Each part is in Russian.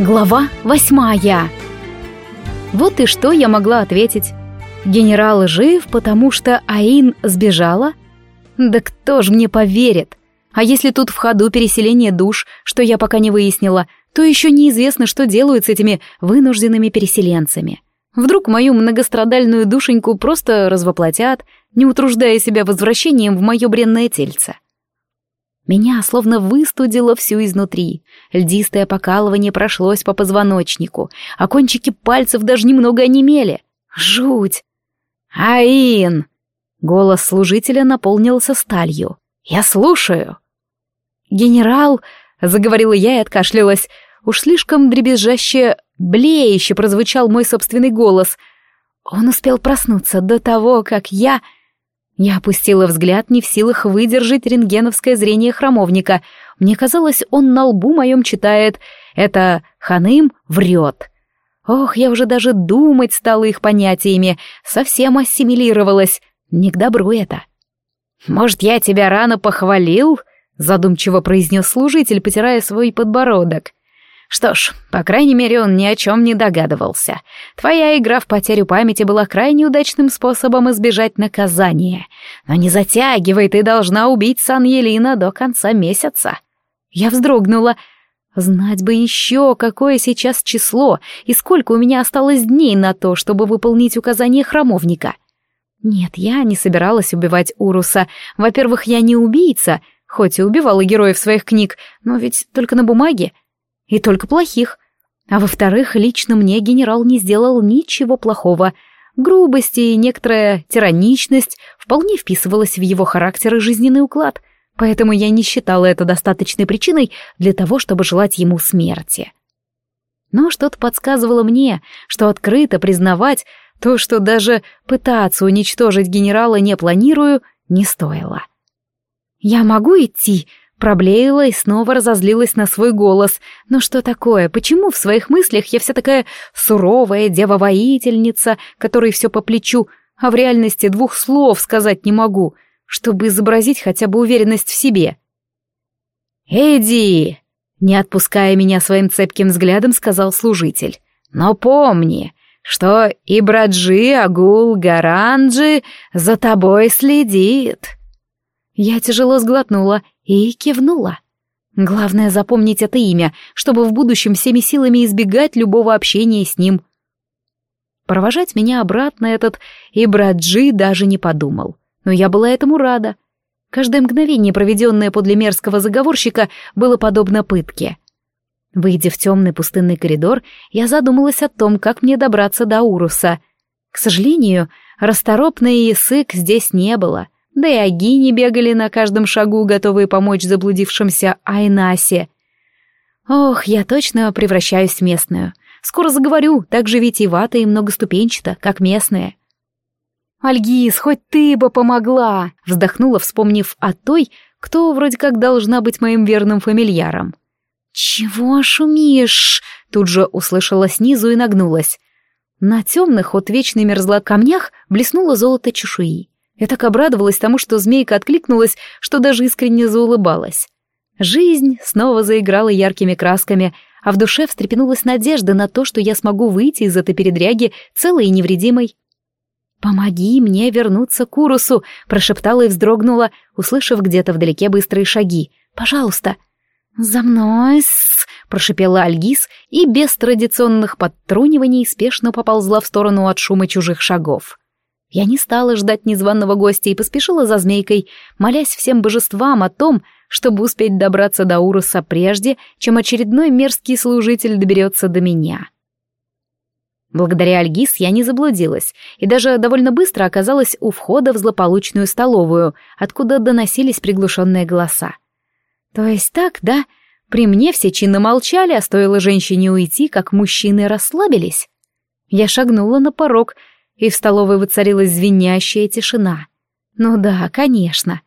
Глава восьмая. Вот и что я могла ответить. Генерал жив, потому что Аин сбежала? Да кто ж мне поверит? А если тут в ходу переселение душ, что я пока не выяснила, то еще неизвестно, что делают с этими вынужденными переселенцами. Вдруг мою многострадальную душеньку просто развоплотят, не утруждая себя возвращением в мое бренное тельце. Меня словно выстудило всю изнутри. Льдистое покалывание прошлось по позвоночнику, а кончики пальцев даже немного онемели. Жуть! «Аин!» Голос служителя наполнился сталью. «Я слушаю!» «Генерал!» — заговорила я и откашлялась. Уж слишком дребезжаще, блеюще прозвучал мой собственный голос. Он успел проснуться до того, как я... Я опустила взгляд, не в силах выдержать рентгеновское зрение храмовника. Мне казалось, он на лбу моем читает «Это Ханым врет». Ох, я уже даже думать стала их понятиями, совсем ассимилировалась. Не к добру это. «Может, я тебя рано похвалил?» — задумчиво произнес служитель, потирая свой подбородок. Что ж, по крайней мере, он ни о чем не догадывался. Твоя игра в потерю памяти была крайне удачным способом избежать наказания. Но не затягивай, ты должна убить Сан-Елина до конца месяца. Я вздрогнула. Знать бы еще, какое сейчас число и сколько у меня осталось дней на то, чтобы выполнить указание храмовника. Нет, я не собиралась убивать Уруса. Во-первых, я не убийца, хоть и убивала героев своих книг, но ведь только на бумаге. И только плохих. А во-вторых, лично мне генерал не сделал ничего плохого. Грубость и некоторая тираничность вполне вписывалась в его характер и жизненный уклад, поэтому я не считала это достаточной причиной для того, чтобы желать ему смерти. Но что-то подсказывало мне, что открыто признавать то, что даже пытаться уничтожить генерала не планирую, не стоило. «Я могу идти?» Проблеяла и снова разозлилась на свой голос. Но что такое? Почему в своих мыслях я вся такая суровая дева-воительница, которой все по плечу, а в реальности двух слов сказать не могу, чтобы изобразить хотя бы уверенность в себе? «Эдди!» — не отпуская меня своим цепким взглядом, сказал служитель. «Но помни, что и Браджи Агул Гаранджи за тобой следит». Я тяжело сглотнула и кивнула. Главное запомнить это имя, чтобы в будущем всеми силами избегать любого общения с ним. Провожать меня обратно этот Ибраджи даже не подумал. Но я была этому рада. Каждое мгновение, проведенное подле мерзкого заговорщика, было подобно пытке. Выйдя в темный пустынный коридор, я задумалась о том, как мне добраться до Уруса. К сожалению, расторопный язык здесь не было — да и агини бегали на каждом шагу, готовые помочь заблудившимся Айнасе. Ох, я точно превращаюсь в местную. Скоро заговорю, так же витиевато и многоступенчато, как местные. «Альгиз, хоть ты бы помогла!» — вздохнула, вспомнив о той, кто вроде как должна быть моим верным фамильяром. «Чего шумишь?» — тут же услышала снизу и нагнулась. На темных от вечной мерзла камнях блеснуло золото чешуи. Я так обрадовалась тому, что змейка откликнулась, что даже искренне заулыбалась. Жизнь снова заиграла яркими красками, а в душе встрепенулась надежда на то, что я смогу выйти из этой передряги целой и невредимой. «Помоги мне вернуться к Урусу», — прошептала и вздрогнула, услышав где-то вдалеке быстрые шаги. «Пожалуйста». «За мной!» — прошипела Альгиз и без традиционных подтруниваний спешно поползла в сторону от шума чужих шагов. Я не стала ждать незваного гостя и поспешила за змейкой, молясь всем божествам о том, чтобы успеть добраться до Уруса прежде, чем очередной мерзкий служитель доберется до меня. Благодаря Альгис я не заблудилась и даже довольно быстро оказалась у входа в злополучную столовую, откуда доносились приглушенные голоса. То есть так, да? При мне все чинно молчали, а стоило женщине уйти, как мужчины расслабились. Я шагнула на порог — и в столовой воцарилась звенящая тишина. Ну да, конечно.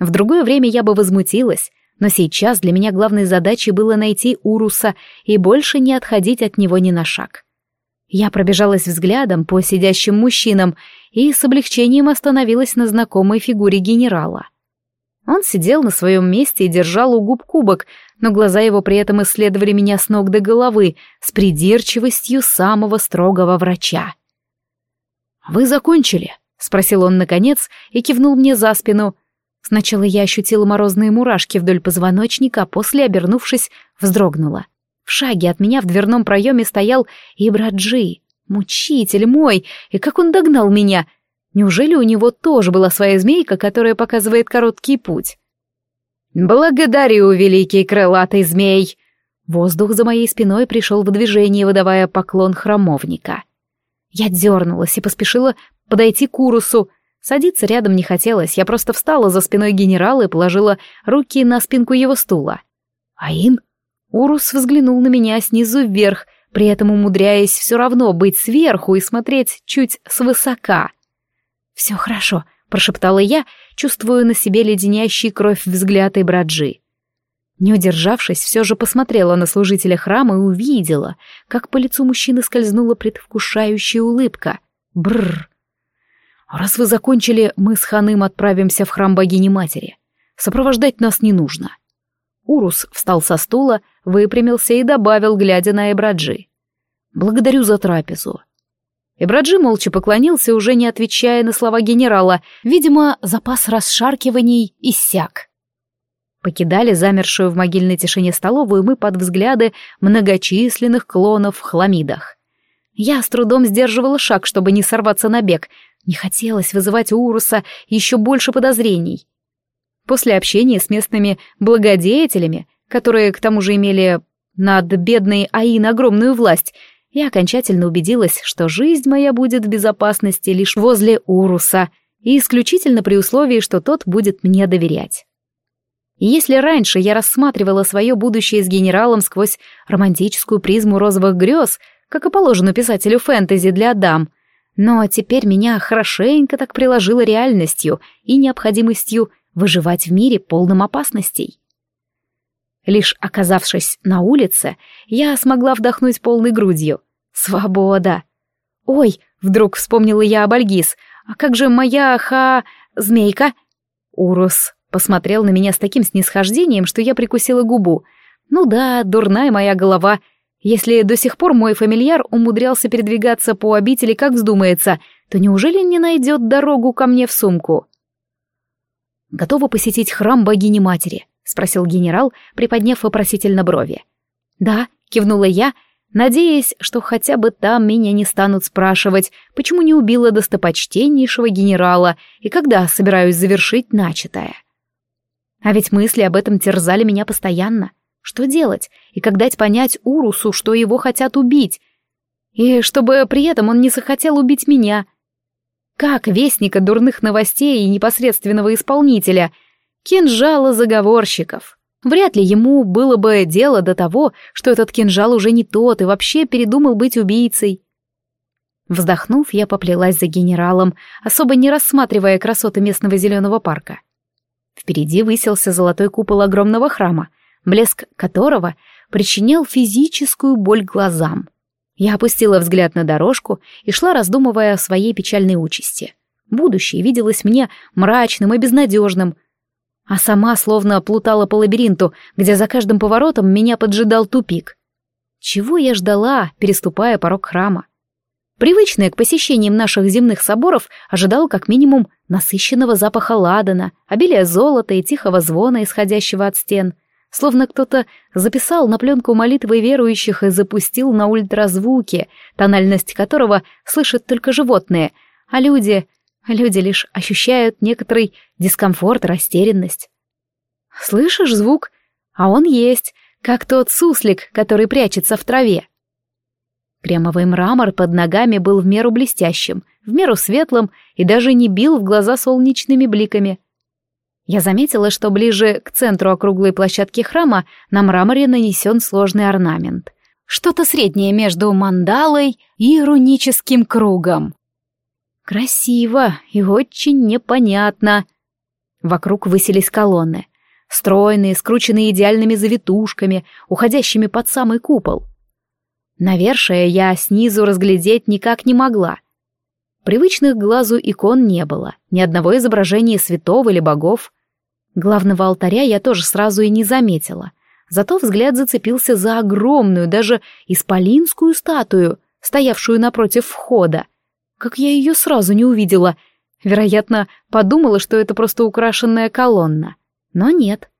В другое время я бы возмутилась, но сейчас для меня главной задачей было найти Уруса и больше не отходить от него ни на шаг. Я пробежалась взглядом по сидящим мужчинам и с облегчением остановилась на знакомой фигуре генерала. Он сидел на своем месте и держал у губ кубок, но глаза его при этом исследовали меня с ног до головы с придирчивостью самого строгого врача. «Вы закончили?» — спросил он наконец и кивнул мне за спину. Сначала я ощутила морозные мурашки вдоль позвоночника, а после, обернувшись, вздрогнула. В шаге от меня в дверном проеме стоял Ибраджи, мучитель мой, и как он догнал меня! Неужели у него тоже была своя змейка, которая показывает короткий путь? «Благодарю, великий крылатый змей!» Воздух за моей спиной пришел в движение, выдавая поклон храмовника. Я дернулась и поспешила подойти к Урусу. Садиться рядом не хотелось, я просто встала за спиной генерала и положила руки на спинку его стула. «Аин?» Урус взглянул на меня снизу вверх, при этом умудряясь все равно быть сверху и смотреть чуть свысока. «Все хорошо», — прошептала я, чувствуя на себе леденящий кровь взгляд Ибраджи. Не удержавшись, все же посмотрела на служителя храма и увидела, как по лицу мужчины скользнула предвкушающая улыбка. Бррр. «Раз вы закончили, мы с Ханым отправимся в храм богини-матери. Сопровождать нас не нужно». Урус встал со стула, выпрямился и добавил, глядя на Эбраджи. «Благодарю за трапезу. Ибраджи молча поклонился, уже не отвечая на слова генерала. Видимо, запас расшаркиваний иссяк. Покидали замершую в могильной тишине столовую мы под взгляды многочисленных клонов в хламидах. Я с трудом сдерживала шаг, чтобы не сорваться на бег. Не хотелось вызывать у Уруса еще больше подозрений. После общения с местными благодетелями, которые к тому же имели над бедной Аин огромную власть, я окончательно убедилась, что жизнь моя будет в безопасности лишь возле Уруса, и исключительно при условии, что тот будет мне доверять. И если раньше я рассматривала свое будущее с генералом сквозь романтическую призму розовых грез, как и положено писателю фэнтези для дам, но теперь меня хорошенько так приложило реальностью и необходимостью выживать в мире полном опасностей. Лишь оказавшись на улице, я смогла вдохнуть полной грудью. Свобода! Ой, вдруг вспомнила я об Альгиз. А как же моя ха... змейка? Урус посмотрел на меня с таким снисхождением, что я прикусила губу. Ну да, дурная моя голова. Если до сих пор мой фамильяр умудрялся передвигаться по обители, как вздумается, то неужели не найдет дорогу ко мне в сумку? Готова посетить храм богини-матери? — спросил генерал, приподняв вопросительно брови. «Да», — кивнула я, надеясь, что хотя бы там меня не станут спрашивать, почему не убила достопочтеннейшего генерала и когда собираюсь завершить начатое. А ведь мысли об этом терзали меня постоянно. Что делать? И как дать понять Урусу, что его хотят убить? И чтобы при этом он не захотел убить меня? Как вестника дурных новостей и непосредственного исполнителя — кинжала заговорщиков. Вряд ли ему было бы дело до того, что этот кинжал уже не тот и вообще передумал быть убийцей. Вздохнув, я поплелась за генералом, особо не рассматривая красоты местного зеленого парка. Впереди высился золотой купол огромного храма, блеск которого причинял физическую боль глазам. Я опустила взгляд на дорожку и шла, раздумывая о своей печальной участи. Будущее виделось мне мрачным и безнадежным, а сама словно плутала по лабиринту, где за каждым поворотом меня поджидал тупик. Чего я ждала, переступая порог храма? Привычная к посещениям наших земных соборов ожидала как минимум насыщенного запаха ладана, обилия золота и тихого звона, исходящего от стен, словно кто-то записал на пленку молитвы верующих и запустил на ультразвуки, тональность которого слышат только животные, а люди Люди лишь ощущают некоторый дискомфорт, растерянность. Слышишь звук? А он есть, как тот суслик, который прячется в траве. Кремовый мрамор под ногами был в меру блестящим, в меру светлым и даже не бил в глаза солнечными бликами. Я заметила, что ближе к центру округлой площадки храма на мраморе нанесен сложный орнамент. Что-то среднее между мандалой и руническим кругом. Красиво и очень непонятно. Вокруг высились колонны, стройные, скрученные идеальными завитушками, уходящими под самый купол. Навершие я снизу разглядеть никак не могла. Привычных глазу икон не было, ни одного изображения святого или богов. Главного алтаря я тоже сразу и не заметила. Зато взгляд зацепился за огромную, даже исполинскую статую, стоявшую напротив входа. Как я ее сразу не увидела. Вероятно, подумала, что это просто украшенная колонна. Но нет.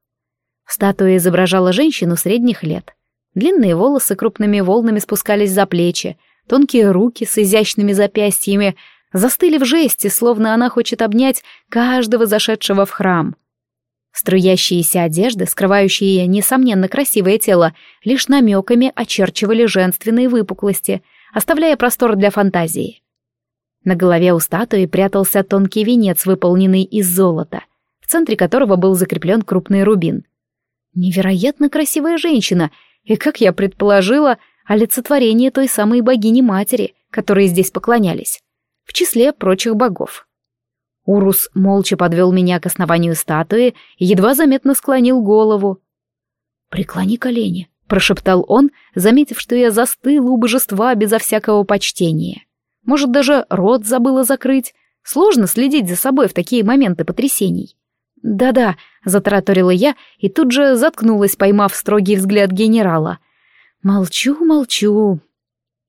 Статуя изображала женщину средних лет. Длинные волосы крупными волнами спускались за плечи, тонкие руки с изящными запястьями застыли в жесте, словно она хочет обнять каждого зашедшего в храм. Струящиеся одежды, скрывающие, несомненно, красивое тело, лишь намеками очерчивали женственные выпуклости, оставляя простор для фантазии. На голове у статуи прятался тонкий венец, выполненный из золота, в центре которого был закреплен крупный рубин. Невероятно красивая женщина, и, как я предположила, олицетворение той самой богини-матери, которой здесь поклонялись, в числе прочих богов. Урус молча подвел меня к основанию статуи и едва заметно склонил голову. «Преклони колени», — прошептал он, заметив, что я застыл у божества безо всякого почтения. Может, даже рот забыла закрыть. Сложно следить за собой в такие моменты потрясений. «Да-да», — затараторила я и тут же заткнулась, поймав строгий взгляд генерала. «Молчу, молчу,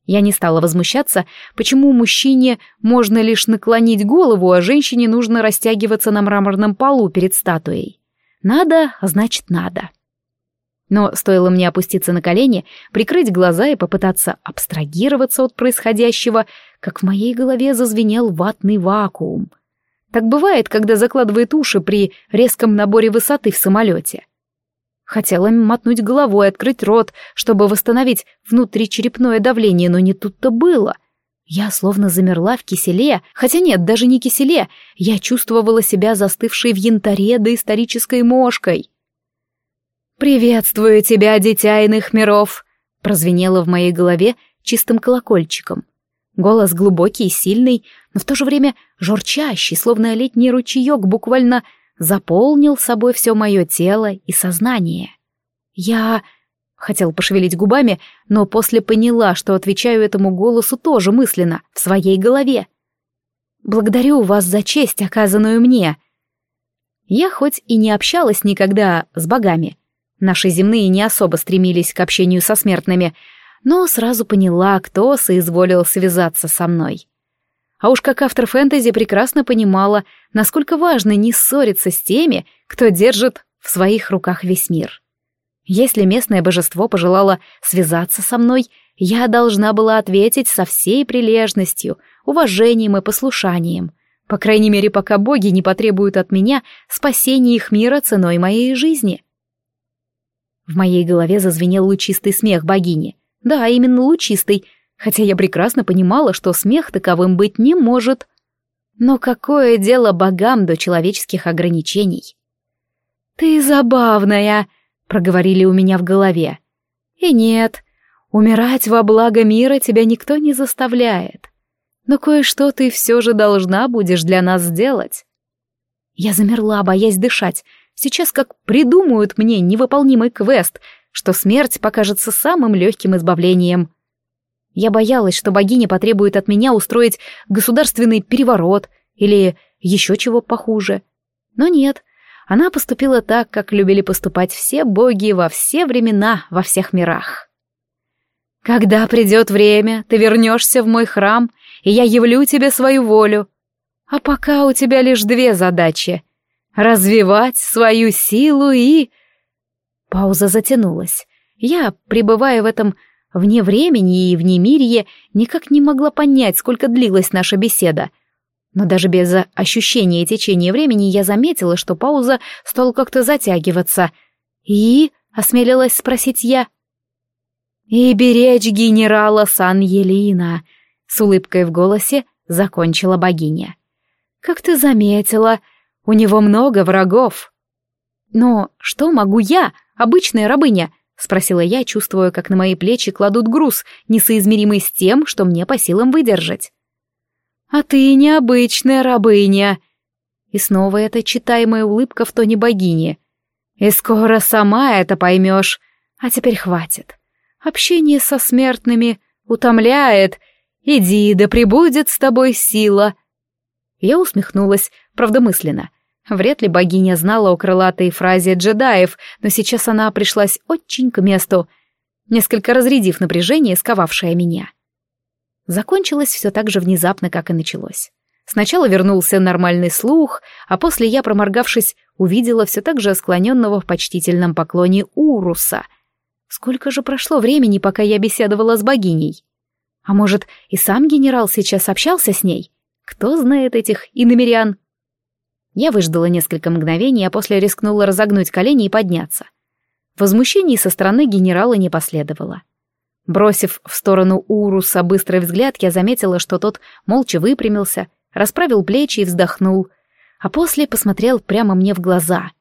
я не стала возмущаться, почему мужчине можно лишь наклонить голову, а женщине нужно растягиваться на мраморном полу перед статуей. Надо, значит надо. Но стоило мне опуститься на колени, прикрыть глаза и попытаться абстрагироваться от происходящего, как в моей голове зазвенел ватный вакуум. Так бывает, когда закладывает уши при резком наборе высоты в самолете. Хотела мотнуть головой, открыть рот, чтобы восстановить внутричерепное давление, но не тут-то было. Я словно замерла в киселе, хотя нет, даже не киселе, я чувствовала себя застывшей в янтаре доисторической мошкой. «Приветствую тебя, дитя иных миров!» прозвенело в моей голове чистым колокольчиком. Голос глубокий сильный, но в то же время журчащий, словно летний ручеек, буквально заполнил собой все мое тело и сознание. Я... Хотел пошевелить губами, но после поняла, что отвечаю этому голосу тоже мысленно, в своей голове. «Благодарю вас за честь, оказанную мне». Я хоть и не общалась никогда с богами, наши земные не особо стремились к общению со смертными, но сразу поняла, кто соизволил связаться со мной. А уж как автор фэнтези прекрасно понимала, насколько важно не ссориться с теми, кто держит в своих руках весь мир. Если местное божество пожелало связаться со мной, я должна была ответить со всей прилежностью, уважением и послушанием, по крайней мере, пока боги не потребуют от меня спасения их мира ценой моей жизни. В моей голове зазвенел лучистый смех богини. Да, именно лучистый, хотя я прекрасно понимала, что смех таковым быть не может. Но какое дело богам до человеческих ограничений? «Ты забавная», — проговорили у меня в голове. «И нет, умирать во благо мира тебя никто не заставляет. Но кое-что ты все же должна будешь для нас сделать». Я замерла, боясь дышать. Сейчас как придумают мне невыполнимый квест, что смерть покажется самым легким избавлением. Я боялась, что богиня потребует от меня устроить государственный переворот или еще чего похуже. Но нет, она поступила так, как любили поступать все боги во все времена, во всех мирах. «Когда придет время, ты вернешься в мой храм, и я явлю тебе свою волю. А пока у тебя лишь две задачи — развивать свою силу и...» Пауза затянулась. Я, пребывая в этом Вне времени и вне мирье никак не могла понять, сколько длилась наша беседа. Но даже без ощущения течения времени я заметила, что пауза стала как-то затягиваться. «И?» — осмелилась спросить я. «И беречь генерала Сан-Елина», — с улыбкой в голосе закончила богиня. «Как ты заметила, у него много врагов». «Но что могу я, обычная рабыня?» — спросила я, чувствуя, как на мои плечи кладут груз, несоизмеримый с тем, что мне по силам выдержать. «А ты необычная рабыня!» И снова эта читаемая улыбка в тоне богини. «И скоро сама это поймешь. А теперь хватит. Общение со смертными утомляет. Иди, да пребудет с тобой сила!» Я усмехнулась, правдомысленно. Вряд ли богиня знала о крылатой фразе джедаев, но сейчас она пришлась очень к месту, несколько разрядив напряжение, сковавшее меня. Закончилось все так же внезапно, как и началось. Сначала вернулся нормальный слух, а после я, проморгавшись, увидела все так же склоненного в почтительном поклоне Уруса. Сколько же прошло времени, пока я беседовала с богиней? А может, и сам генерал сейчас общался с ней? Кто знает этих иномерян? Я выждала несколько мгновений, а после рискнула разогнуть колени и подняться. Возмущений со стороны генерала не последовало. Бросив в сторону Уруса быстрый взгляд, я заметила, что тот молча выпрямился, расправил плечи и вздохнул, а после посмотрел прямо мне в глаза.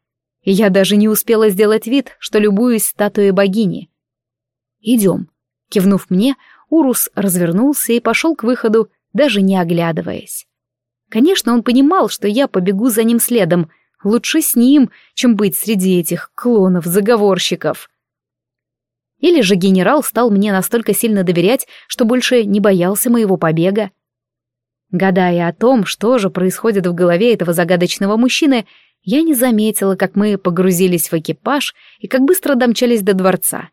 И я даже не успела сделать вид, что любуюсь статуей богини. «Идем». Кивнув мне, Урус развернулся и пошел к выходу, даже не оглядываясь. Конечно, он понимал, что я побегу за ним следом. Лучше с ним, чем быть среди этих клонов-заговорщиков. Или же генерал стал мне настолько сильно доверять, что больше не боялся моего побега. Гадая о том, что же происходит в голове этого загадочного мужчины, я не заметила, как мы погрузились в экипаж и как быстро домчались до дворца.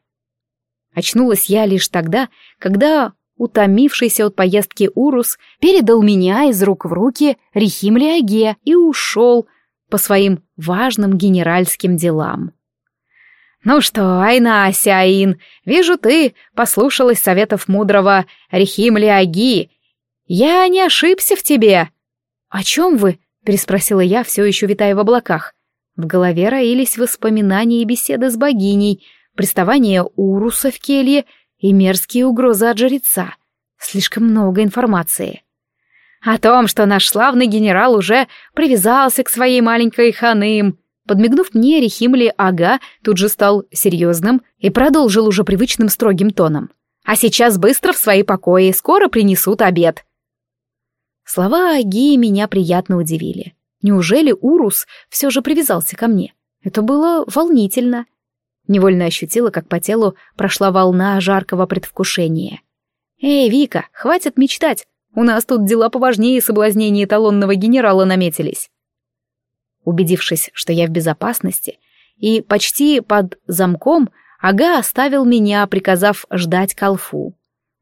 Очнулась я лишь тогда, когда утомившийся от поездки Урус передал меня из рук в руки Рихим Лиаге и ушел по своим важным генеральским делам. «Ну что, Айна Асяин, вижу, ты послушалась советов мудрого Рихим «Я не ошибся в тебе!» «О чем вы?» — переспросила я, все еще витая в облаках. В голове роились воспоминания и беседы с богиней, приставание Уруса в келье и мерзкие угрозы от жреца. Слишком много информации. О том, что наш славный генерал уже привязался к своей маленькой ханым. Подмигнув мне, Рехимли Ага тут же стал серьезным и продолжил уже привычным строгим тоном. «А сейчас быстро в свои покои, скоро принесут обед». Слова Аги меня приятно удивили. Неужели Урус все же привязался ко мне? Это было волнительно. Невольно ощутила, как по телу прошла волна жаркого предвкушения. «Эй, Вика, хватит мечтать! У нас тут дела поважнее соблазнения эталонного генерала наметились». Убедившись, что я в безопасности, и почти под замком, Ага оставил меня, приказав ждать Калфу.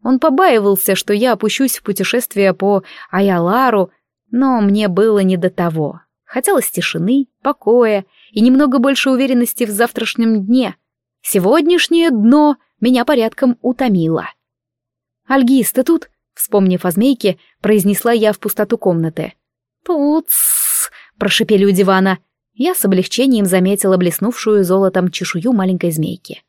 Он побаивался, что я опущусь в путешествие по Аялару, но мне было не до того. Хотелось тишины, покоя и немного больше уверенности в завтрашнем дне. Сегодняшнее дно меня порядком утомило. «Альгиз, ты тут?» — вспомнив о змейке, произнесла я в пустоту комнаты. «Тут-с!» — прошипели у дивана. Я с облегчением заметила блеснувшую золотом чешую маленькой змейки.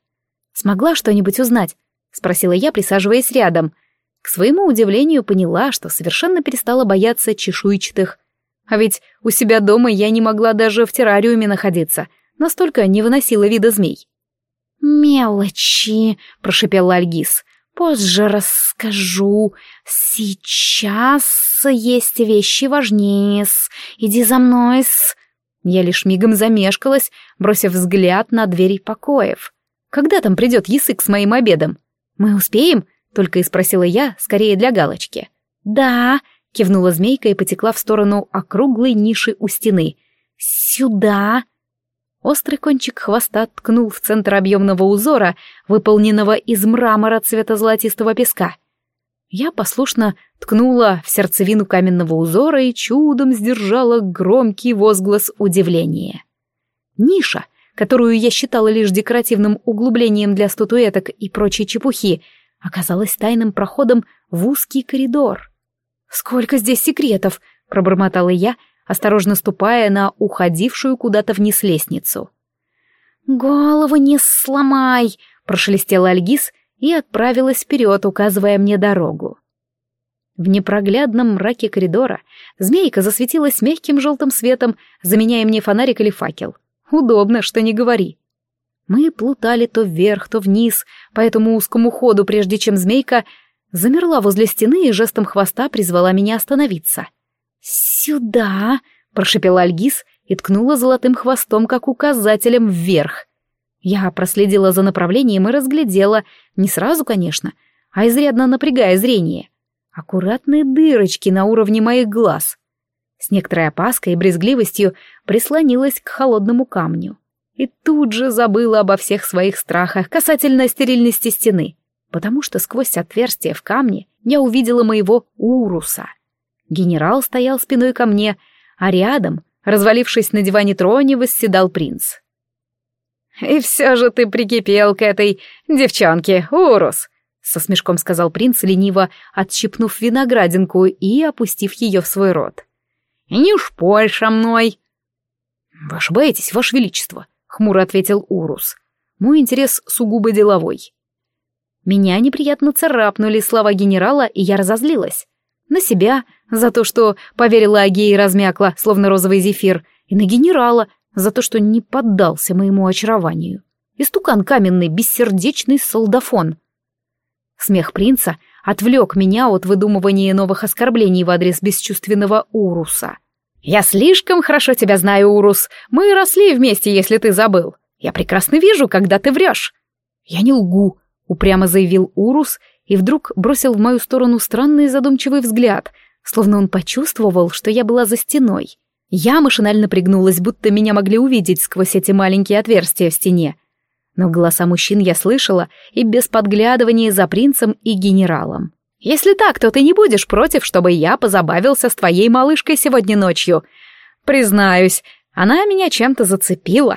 Смогла что-нибудь узнать? — спросила я, присаживаясь рядом. К своему удивлению поняла, что совершенно перестала бояться чешуйчатых. А ведь у себя дома я не могла даже в террариуме находиться, настолько не выносила вида змей. «Мелочи», — прошепел Альгиз. «Позже расскажу. Сейчас есть вещи важнее. -с. Иди за мной -с. Я лишь мигом замешкалась, бросив взгляд на двери покоев. Когда там придет язык с моим обедом? «Мы успеем?» — только и спросила я, скорее для галочки. «Да», — кивнула змейка и потекла в сторону округлой ниши у стены. «Сюда!» Острый кончик хвоста ткнул в центр объемного узора, выполненного из мрамора цвета золотистого песка. Я послушно ткнула в сердцевину каменного узора и чудом сдержала громкий возглас удивления. Ниша — которую я считала лишь декоративным углублением для статуэток и прочей чепухи, оказалась тайным проходом в узкий коридор. «Сколько здесь секретов!» — пробормотала я, осторожно ступая на уходившую куда-то вниз лестницу. «Голову не сломай!» — прошелестела Альгиз и отправилась вперед, указывая мне дорогу. В непроглядном мраке коридора змейка засветилась мягким желтым светом, заменяя мне фонарик или факел. Удобно, что не говори. Мы плутали то вверх, то вниз по этому узкому ходу, прежде чем змейка замерла возле стены и жестом хвоста призвала меня остановиться. «Сюда!» — прошепела Альгиз и ткнула золотым хвостом, как указателем, вверх. Я проследила за направлением и разглядела, не сразу, конечно, а изрядно напрягая зрение. Аккуратные дырочки на уровне моих глаз. С некоторой опаской и брезгливостью прислонилась к холодному камню. И тут же забыла обо всех своих страхах касательно стерильности стены, потому что сквозь отверстие в камне я увидела моего Уруса. Генерал стоял спиной ко мне, а рядом, развалившись на диване троне, восседал принц. «И все же ты прикипел к этой девчонке, Урус!» — со смешком сказал принц, лениво отщипнув виноградинку и опустив ее в свой рот. «Не уж Польша мной!» «Вы ошибаетесь, ваше величество!» — хмуро ответил Урус. «Мой интерес сугубо деловой». Меня неприятно царапнули слова генерала, и я разозлилась. На себя, за то, что поверила Аге и размякла, словно розовый зефир, и на генерала, за то, что не поддался моему очарованию. Истукан каменный, бессердечный солдафон. Смех принца отвлек меня от выдумывания новых оскорблений в адрес бесчувственного Уруса. «Я слишком хорошо тебя знаю, Урус. Мы росли вместе, если ты забыл. Я прекрасно вижу, когда ты врешь». «Я не лгу», — упрямо заявил Урус и вдруг бросил в мою сторону странный задумчивый взгляд, словно он почувствовал, что я была за стеной. Я машинально пригнулась, будто меня могли увидеть сквозь эти маленькие отверстия в стене. Но голоса мужчин я слышала и без подглядывания за принцем и генералом. «Если так, то ты не будешь против, чтобы я позабавился с твоей малышкой сегодня ночью. Признаюсь, она меня чем-то зацепила».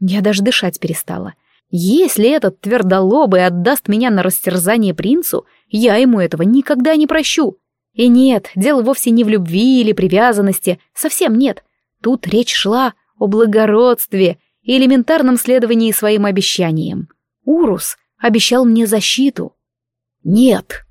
Я даже дышать перестала. Если этот твердолобый отдаст меня на растерзание принцу, я ему этого никогда не прощу. И нет, дело вовсе не в любви или привязанности, совсем нет. Тут речь шла о благородстве и элементарном следовании своим обещаниям. Урус обещал мне защиту. Нет,